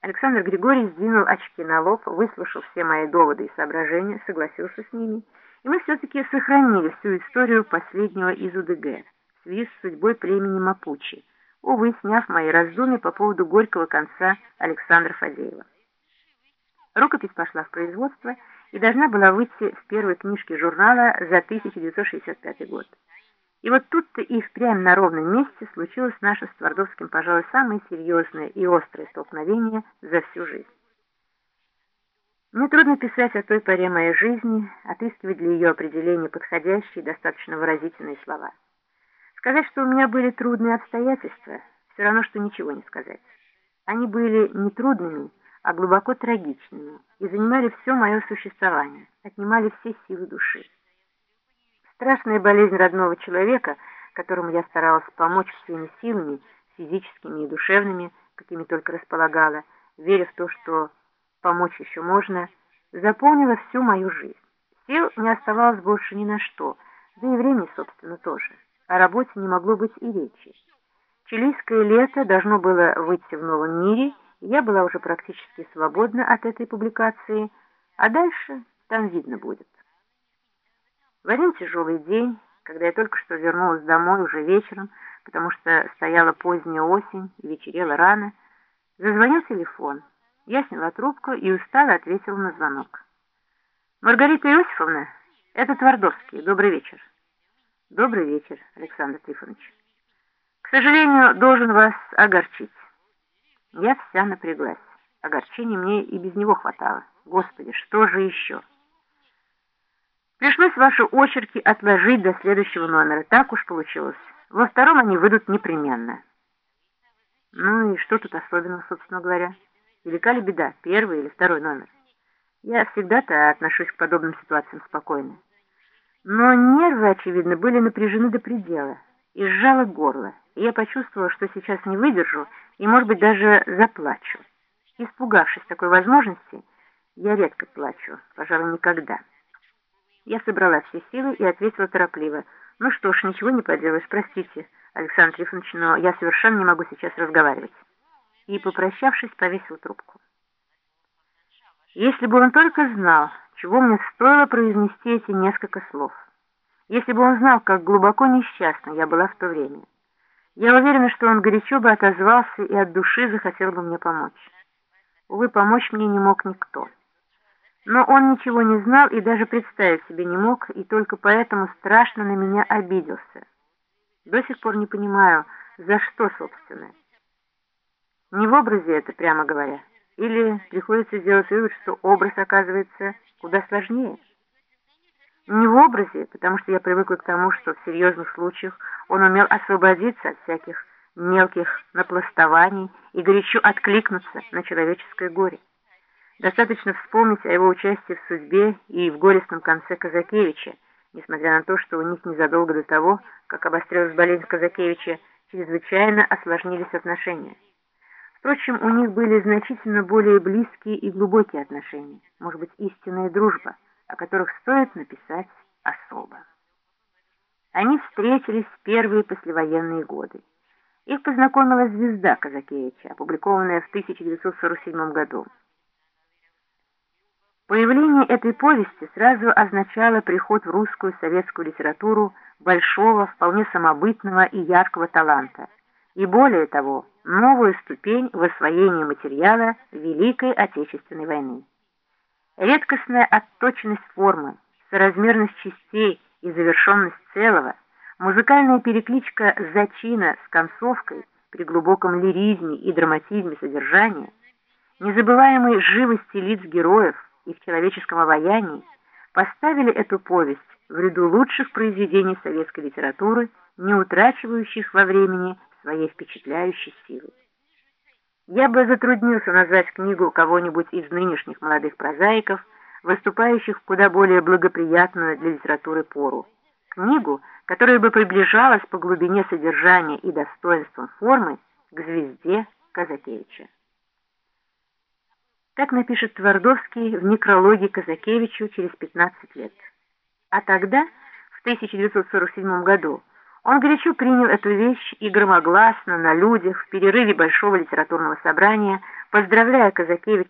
Александр Григорьевич сдвинул очки на лоб, выслушал все мои доводы и соображения, согласился с ними, и мы все-таки сохранили всю историю последнего из УДГ в связи с судьбой племени Мапучи, увы, сняв мои раздумья по поводу горького конца Александра Фадеева. Рукопись пошла в производство и должна была выйти в первой книжке журнала за 1965 год. И вот тут-то и впрямь на ровном месте случилось наше с Твардовским, пожалуй, самое серьезное и острое столкновение за всю жизнь. Мне трудно писать о той поре моей жизни, отыскивать для ее определения подходящие, достаточно выразительные слова. Сказать, что у меня были трудные обстоятельства, все равно, что ничего не сказать. Они были не трудными, а глубоко трагичными и занимали все мое существование, отнимали все силы души. Страшная болезнь родного человека, которому я старалась помочь всеми силами, физическими и душевными, какими только располагала, веря в то, что помочь еще можно, заполнила всю мою жизнь. Сил не оставалось больше ни на что, да и времени, собственно, тоже. О работе не могло быть и речи. Чилийское лето должно было выйти в новом мире, и я была уже практически свободна от этой публикации, а дальше там видно будет. В один тяжелый день, когда я только что вернулась домой уже вечером, потому что стояла поздняя осень и вечерело рано, зазвонил телефон. Я сняла трубку и устало ответила на звонок. «Маргарита Иосифовна, это Твардовский. Добрый вечер». «Добрый вечер, Александр Трифонович. К сожалению, должен вас огорчить». Я вся напряглась. Огорчения мне и без него хватало. Господи, что же еще?» Пришлось ваши очерки отложить до следующего номера. Так уж получилось. Во втором они выйдут непременно. Ну и что тут особенного, собственно говоря? Велика ли беда, первый или второй номер? Я всегда-то отношусь к подобным ситуациям спокойно. Но нервы, очевидно, были напряжены до предела, и сжало горло, и я почувствовала, что сейчас не выдержу и, может быть, даже заплачу. Испугавшись такой возможности, я редко плачу, пожалуй, никогда. Я собрала все силы и ответила торопливо. «Ну что ж, ничего не поделаешь, простите, Александр Трифонович, но я совершенно не могу сейчас разговаривать». И, попрощавшись, повесил трубку. Если бы он только знал, чего мне стоило произнести эти несколько слов. Если бы он знал, как глубоко несчастна я была в то время. Я уверена, что он горячо бы отозвался и от души захотел бы мне помочь. Увы, помочь мне не мог никто. Но он ничего не знал и даже представить себе не мог, и только поэтому страшно на меня обиделся. До сих пор не понимаю, за что, собственно. Не в образе это, прямо говоря. Или приходится сделать вывод, что образ оказывается куда сложнее. Не в образе, потому что я привыкла к тому, что в серьезных случаях он умел освободиться от всяких мелких напластований и горячо откликнуться на человеческое горе. Достаточно вспомнить о его участии в судьбе и в горестном конце Казакевича, несмотря на то, что у них незадолго до того, как обострилась болезнь Казакевича, чрезвычайно осложнились отношения. Впрочем, у них были значительно более близкие и глубокие отношения, может быть, истинная дружба, о которых стоит написать особо. Они встретились в первые послевоенные годы. Их познакомила «Звезда» Казакевича, опубликованная в 1947 году. Появление этой повести сразу означало приход в русскую советскую литературу большого, вполне самобытного и яркого таланта, и более того, новую ступень в освоении материала Великой Отечественной войны. Редкостная отточенность формы, соразмерность частей и завершенность целого, музыкальная перекличка зачина с концовкой при глубоком лиризме и драматизме содержания, незабываемой живости лиц героев, и в человеческом обаянии поставили эту повесть в ряду лучших произведений советской литературы, не утрачивающих во времени своей впечатляющей силы. Я бы затруднился назвать книгу кого-нибудь из нынешних молодых прозаиков, выступающих в куда более благоприятную для литературы пору. Книгу, которая бы приближалась по глубине содержания и достоинствам формы к звезде Казакевича. Так напишет Твардовский в некрологе Казакевичу через 15 лет. А тогда, в 1947 году, он горячо принял эту вещь и громогласно на людях в перерыве большого литературного собрания Поздравляя Казакевич